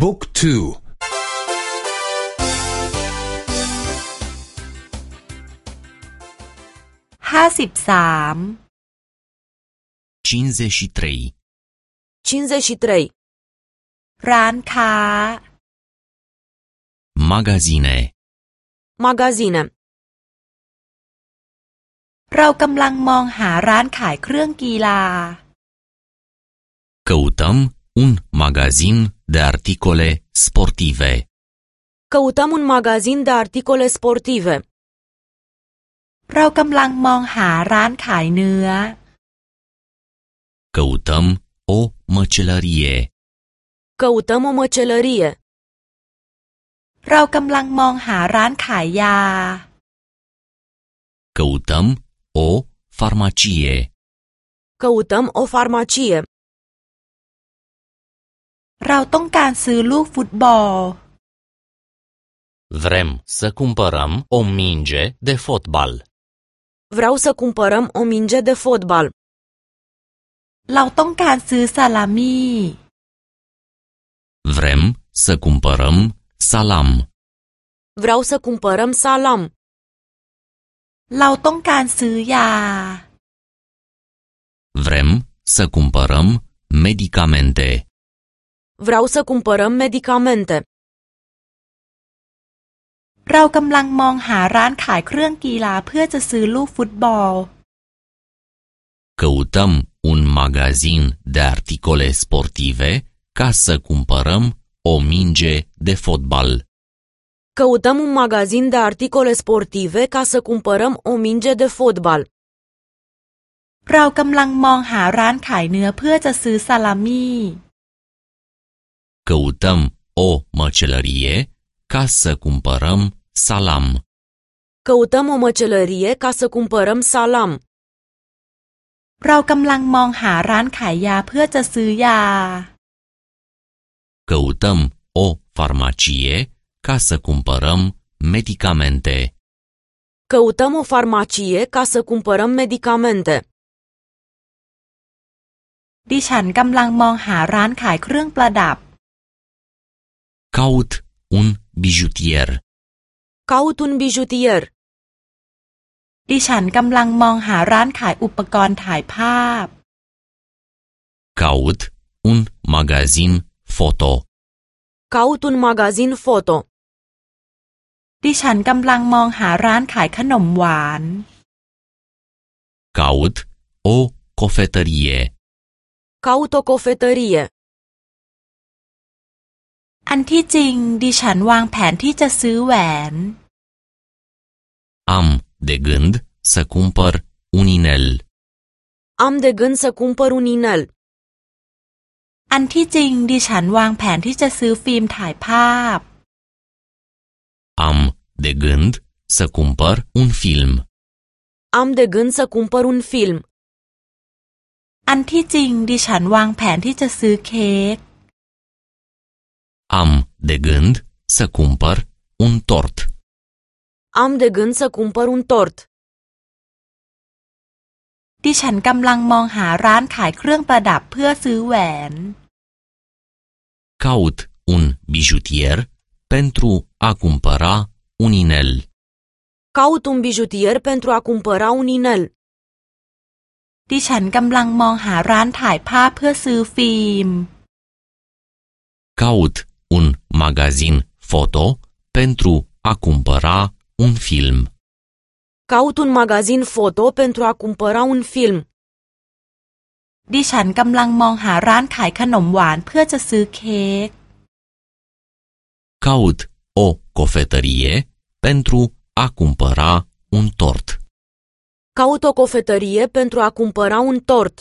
บุ๊กทูห้าสิบสาม53 53. ร้านค้า Magazine Magazine. เรากำลังมองหาร้านขายเครื่องกีฬา Căutăm un magazin de articole sportive. Căutăm un magazin de articole sportive. เรากำลังมองหาร้านขายเนื้อ Căutăm o măcelărie. Căutăm o măcelărie. เรากำลังมองหาร้านขายยา Căutăm o farmacie. Căutăm o farmacie. เราต้องการซื้อลูกฟุตบอล Vrem să cumpărăm o minge de fotbal. Vreau să cumpărăm o minge de fotbal. เราต้องการซื้อซาลามี่ Vrem să cumpărăm salam. Vreau să cumpărăm salam. เราต้องการซื้อยา Vrem să cumpărăm medicamente. Vreau să cumpărăm medicamente. เรากำลังมองหาร้านขายเครื่องกีฬาเพื่อจะซื้อลูกฟุตบอล Căutăm un magazin de articole sportive ca să cumpărăm o minge de fotbal. Căutăm un magazin de articole sportive ca să cumpărăm o minge de fotbal. เรากำลังมองหาร้านขายเนื้อเพื่อจะซื้อซาลามี่ Căutăm o măcelărie ca să cumpărăm salam. Căutăm o măcelărie ca să cumpărăm salam. เรากำลังมองหาร้านขายยาเพื่อจะซื้อยา Căutăm o farmacie ca să cumpărăm medicamente. Căutăm o farmacie ca să cumpărăm medicamente. ดิฉันกำลังมองหาร้านขายเครื่องประดับ Caut un bijutier. Caut un bijutier. ดิฉันกำลังมองหาร้านขายอุปกรณ์ถ่ายภาพ Caut un magazin foto. Caut un magazin foto. ดิฉันกำลังมองหาร้านขายขนมหวาน Caut o cofetărie. Caut o cofetărie. อันที่จริงดิฉันวางแผนที่จะซื้อแหวน Am de gând să cumpăr un inel. Am de gând să cumpăr un inel. อันที่จริงดิฉันวางแผนที่จะซื้อฟิล์มถ่ายภาพ Am de gând să cumpăr un film. Am de gând să cumpăr un film. อันที่จริงดิฉันวางแผนที่จะซื้อเค้ก Am de gând să cumpăr un tort. Am de gând să cumpăr un tort. ดิฉันกำลังมองหาร้านขายเครื่องประดับเพื่อซื้อแหวน Caut un bijutier pentru a cumpăra un inel. Caut un bijutier pentru a cumpăra un inel. ดิฉันกำลังมองหาร้านถ่ายภาพเพื่อซื้อฟิล์ม Caut un magazin foto pentru a cumpăra un film. Caut un magazin foto pentru a cumpăra un film. ดิฉันกำลังมองหาร้านขายขนมหวานเพื่อจะซื้อเค้ก Caut o cofetărie pentru a cumpăra un tort. Caut o cofetărie pentru a cumpăra un tort.